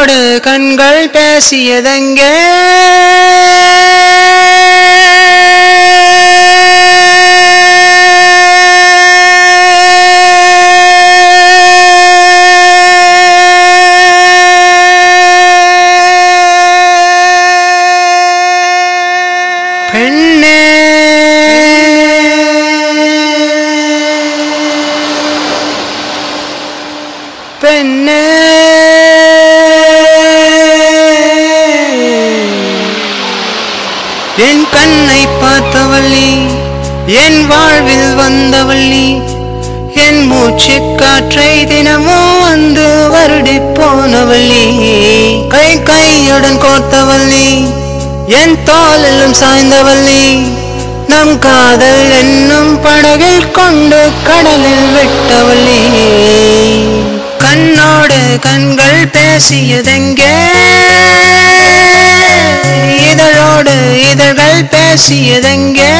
கண்ணோடு கண்கள் பேசியதெங்கே? பெண்ணே. என் கண்ணை பார்த்தவள்ளி என் வாழ்வில் வந்தவள்ளி என் மூச்சு காற்றை தினமும் வந்து வருடி போனவள்ளி கை கையுடன் கோர்த்தவள்ளி என் தோலிலும் சாய்ந்தவள்ளி நம் காதல் என்னும் படகில் கொண்டு கடலில் விட்டவள்ளி. கண்ணோடு கண்கள் பேசியதெங்கே? பேசியதெங்கே?